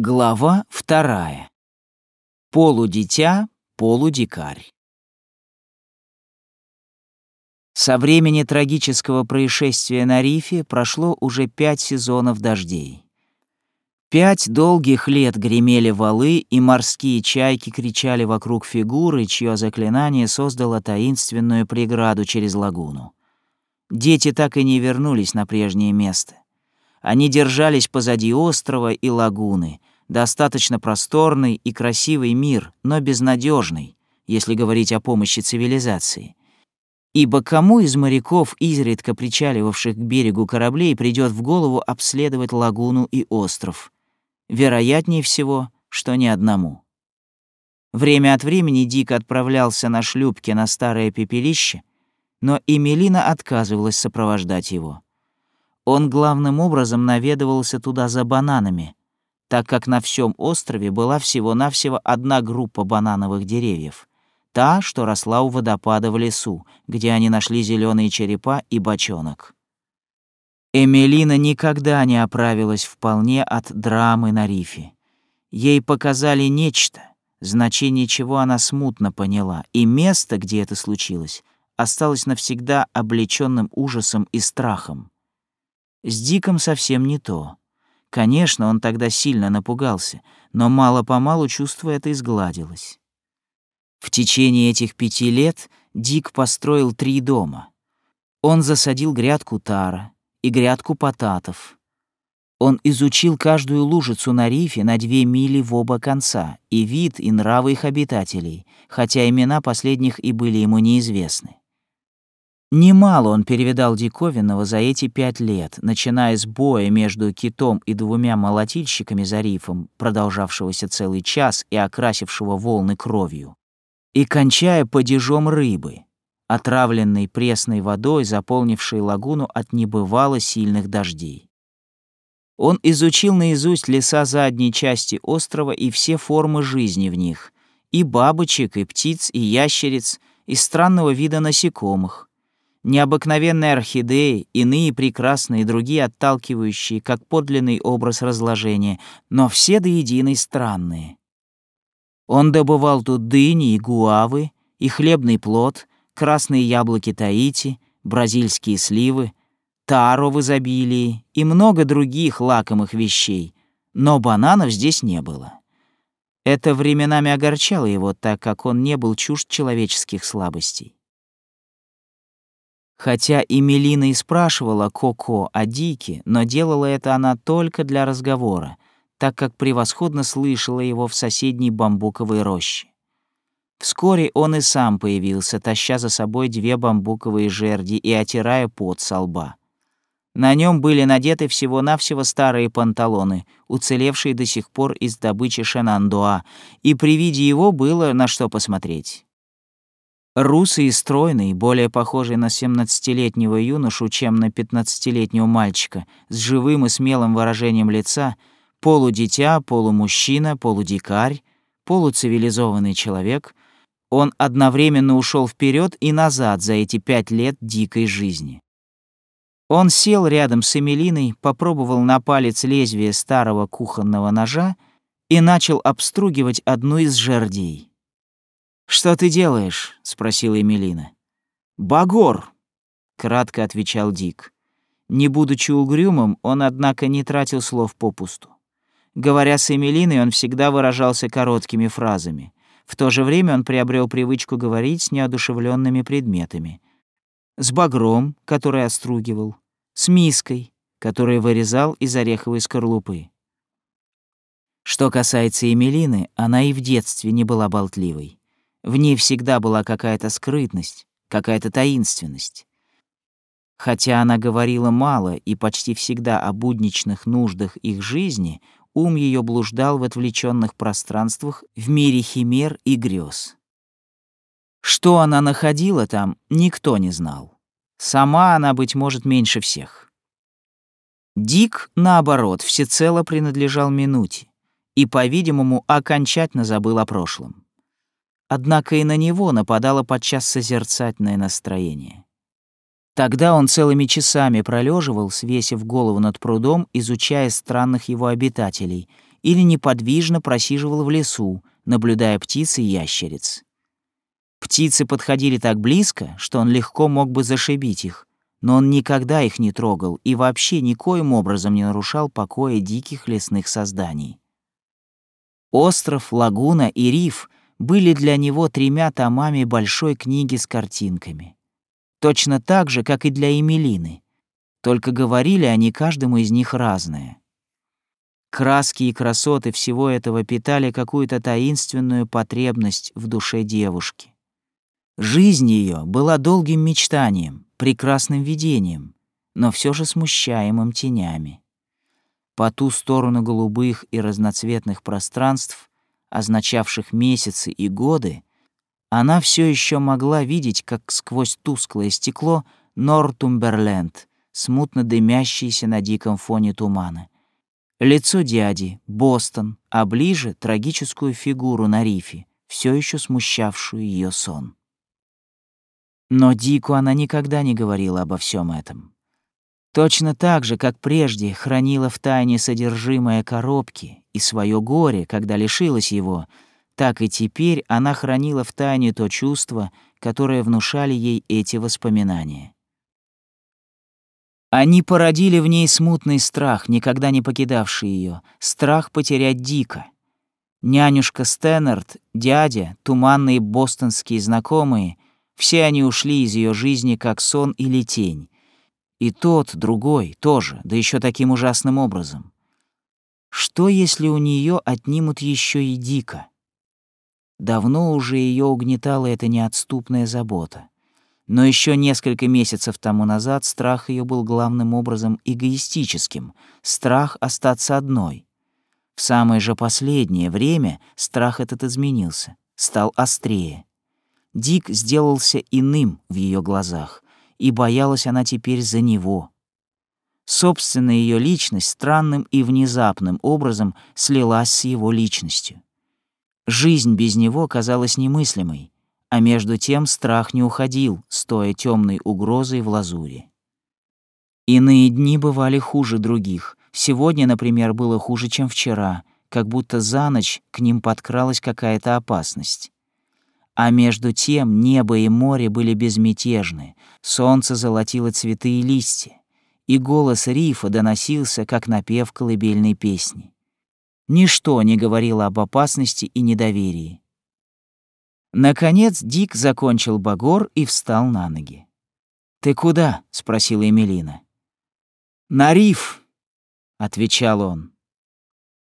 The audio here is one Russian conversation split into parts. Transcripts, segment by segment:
Глава вторая. Полудитя, полудикарь. Со времени трагического происшествия на рифе прошло уже пять сезонов дождей. Пять долгих лет гремели валы, и морские чайки кричали вокруг фигуры, чье заклинание создало таинственную преграду через лагуну. Дети так и не вернулись на прежнее место. Они держались позади острова и лагуны, достаточно просторный и красивый мир, но безнадежный, если говорить о помощи цивилизации. Ибо кому из моряков, изредка причаливавших к берегу кораблей, придет в голову обследовать лагуну и остров? Вероятнее всего, что ни одному. Время от времени Дик отправлялся на шлюпке на старое пепелище, но Эмилина отказывалась сопровождать его. Он главным образом наведывался туда за бананами, так как на всем острове была всего-навсего одна группа банановых деревьев. Та, что росла у водопада в лесу, где они нашли зеленые черепа и бочонок. Эмилина никогда не оправилась вполне от драмы на рифе. Ей показали нечто, значение чего она смутно поняла, и место, где это случилось, осталось навсегда облечённым ужасом и страхом. С Диком совсем не то. Конечно, он тогда сильно напугался, но мало-помалу чувство это изгладилось. В течение этих пяти лет Дик построил три дома. Он засадил грядку тара и грядку потатов. Он изучил каждую лужицу на рифе на две мили в оба конца, и вид, и нравы их обитателей, хотя имена последних и были ему неизвестны. Немало он перевидал диковинного за эти пять лет, начиная с боя между китом и двумя молотильщиками за рифом, продолжавшегося целый час и окрасившего волны кровью, и кончая падежом рыбы, отравленной пресной водой, заполнившей лагуну от небывало сильных дождей. Он изучил наизусть леса задней части острова и все формы жизни в них, и бабочек, и птиц, и ящериц, и странного вида насекомых, необыкновенные орхидеи, иные прекрасные, другие отталкивающие, как подлинный образ разложения, но все до единой странные. Он добывал тут дыни и гуавы, и хлебный плод, красные яблоки Таити, бразильские сливы, таро в изобилии и много других лакомых вещей, но бананов здесь не было. Это временами огорчало его, так как он не был чужд человеческих слабостей. Хотя и Мелина и спрашивала Коко о Дике, но делала это она только для разговора, так как превосходно слышала его в соседней бамбуковой роще. Вскоре он и сам появился, таща за собой две бамбуковые жерди и отирая пот со лба. На нем были надеты всего-навсего старые панталоны, уцелевшие до сих пор из добычи Шенандуа, и при виде его было на что посмотреть. Русый и стройный, более похожий на семнадцатилетнего юношу, чем на пятнадцатилетнего мальчика, с живым и смелым выражением лица, полудитя, полумужчина, полудикарь, полуцивилизованный человек, он одновременно ушел вперед и назад за эти пять лет дикой жизни. Он сел рядом с Эмилиной, попробовал на палец лезвие старого кухонного ножа и начал обстругивать одну из жердей. «Что ты делаешь?» — спросила Эмилина. «Багор!» — кратко отвечал Дик. Не будучи угрюмым, он, однако, не тратил слов попусту. Говоря с Эмилиной, он всегда выражался короткими фразами. В то же время он приобрел привычку говорить с неодушевленными предметами. С багром, который остругивал, с миской, который вырезал из ореховой скорлупы. Что касается Эмилины, она и в детстве не была болтливой. В ней всегда была какая-то скрытность, какая-то таинственность. Хотя она говорила мало и почти всегда о будничных нуждах их жизни, ум ее блуждал в отвлеченных пространствах в мире химер и грез. Что она находила там, никто не знал. Сама она, быть может, меньше всех. Дик, наоборот, всецело принадлежал минуте и, по-видимому, окончательно забыл о прошлом. Однако и на него нападало подчас созерцательное настроение. Тогда он целыми часами пролеживал, свесив голову над прудом, изучая странных его обитателей, или неподвижно просиживал в лесу, наблюдая птиц и ящериц. Птицы подходили так близко, что он легко мог бы зашибить их, но он никогда их не трогал и вообще никоим образом не нарушал покоя диких лесных созданий. Остров, лагуна и риф были для него тремя томами большой книги с картинками. Точно так же, как и для Эмилины. Только говорили они каждому из них разное. Краски и красоты всего этого питали какую-то таинственную потребность в душе девушки. Жизнь ее была долгим мечтанием, прекрасным видением, но все же смущаемым тенями. По ту сторону голубых и разноцветных пространств, означавших месяцы и годы, она все еще могла видеть, как сквозь тусклое стекло Нортумберленд, смутно дымящийся на диком фоне тумана. Лицо дяди, Бостон, а ближе трагическую фигуру на рифе, все еще смущавшую ее сон. Но Дику она никогда не говорила обо всем этом. Точно так же, как прежде хранила в тайне содержимое коробки и свое горе, когда лишилась его, так и теперь она хранила в тайне то чувство, которое внушали ей эти воспоминания. Они породили в ней смутный страх, никогда не покидавший ее, страх потерять Дика. Нянюшка Стэннерд, дядя, туманные бостонские знакомые — все они ушли из ее жизни как сон или тень. И тот, другой, тоже, да еще таким ужасным образом. Что, если у нее отнимут еще и Дика? Давно уже ее угнетала эта неотступная забота. Но еще несколько месяцев тому назад страх ее был главным образом эгоистическим, страх остаться одной. В самое же последнее время страх этот изменился, стал острее. Дик сделался иным в ее глазах, и боялась она теперь за него. Собственная ее личность странным и внезапным образом слилась с его личностью. Жизнь без него казалась немыслимой, а между тем страх не уходил, стоя темной угрозой в лазуре. Иные дни бывали хуже других. Сегодня, например, было хуже, чем вчера, как будто за ночь к ним подкралась какая-то опасность. А между тем небо и море были безмятежны, солнце золотило цветы и листья, и голос рифа доносился, как напев колыбельной песни. Ничто не говорило об опасности и недоверии. Наконец Дик закончил багор и встал на ноги. «Ты куда?» — спросила Эмилина. «На риф», — отвечал он.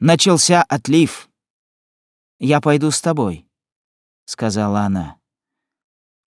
«Начался отлив. Я пойду с тобой». — сказала она.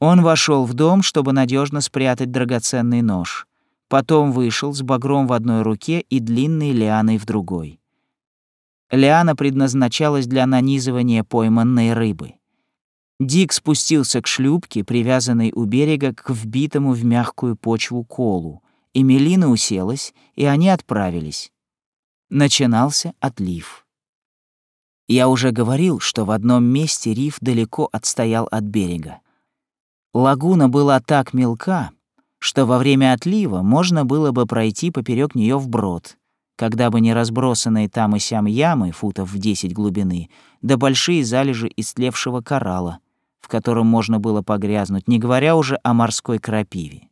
Он вошел в дом, чтобы надежно спрятать драгоценный нож. Потом вышел с багром в одной руке и длинной лианой в другой. Лиана предназначалась для нанизывания пойманной рыбы. Дик спустился к шлюпке, привязанной у берега к вбитому в мягкую почву колу. Эмилина уселась, и они отправились. Начинался отлив. Я уже говорил, что в одном месте риф далеко отстоял от берега. Лагуна была так мелка, что во время отлива можно было бы пройти поперек нее вброд, когда бы не разбросанные там и сям ямы футов в 10 глубины, да большие залежи истлевшего коралла, в котором можно было погрязнуть, не говоря уже о морской крапиве.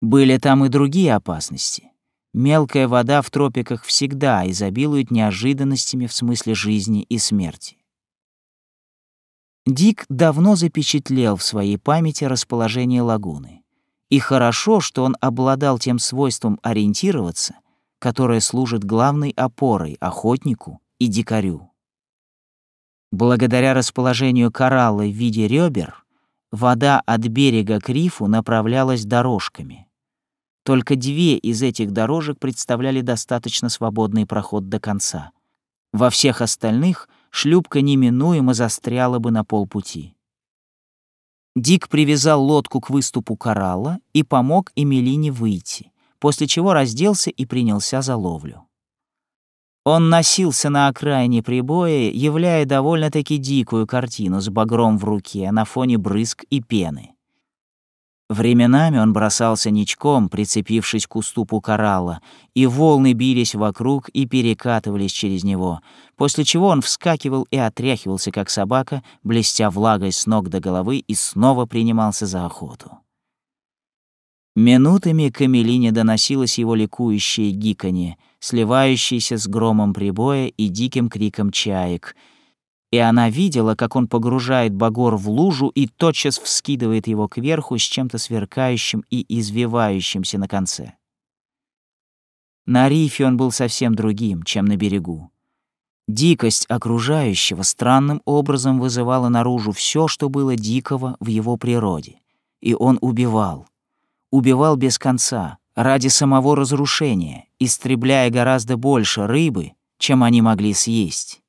Были там и другие опасности. Мелкая вода в тропиках всегда изобилует неожиданностями в смысле жизни и смерти. Дик давно запечатлел в своей памяти расположение лагуны. И хорошо, что он обладал тем свойством ориентироваться, которое служит главной опорой охотнику и дикарю. Благодаря расположению коралла в виде ребер, вода от берега к рифу направлялась дорожками. Только две из этих дорожек представляли достаточно свободный проход до конца. Во всех остальных шлюпка неминуемо застряла бы на полпути. Дик привязал лодку к выступу коралла и помог Эмилине выйти, после чего разделся и принялся за ловлю. Он носился на окраине прибоя, являя довольно-таки дикую картину с багром в руке на фоне брызг и пены. Временами он бросался ничком, прицепившись к уступу коралла, и волны бились вокруг и перекатывались через него, после чего он вскакивал и отряхивался, как собака, блестя влагой с ног до головы, и снова принимался за охоту. Минутами к Эмилине доносилось его ликующее гиканье, сливающееся с громом прибоя и диким криком чаек — и она видела, как он погружает багор в лужу и тотчас вскидывает его кверху с чем-то сверкающим и извивающимся на конце. На рифе он был совсем другим, чем на берегу. Дикость окружающего странным образом вызывала наружу все, что было дикого в его природе. И он убивал. Убивал без конца, ради самого разрушения, истребляя гораздо больше рыбы, чем они могли съесть.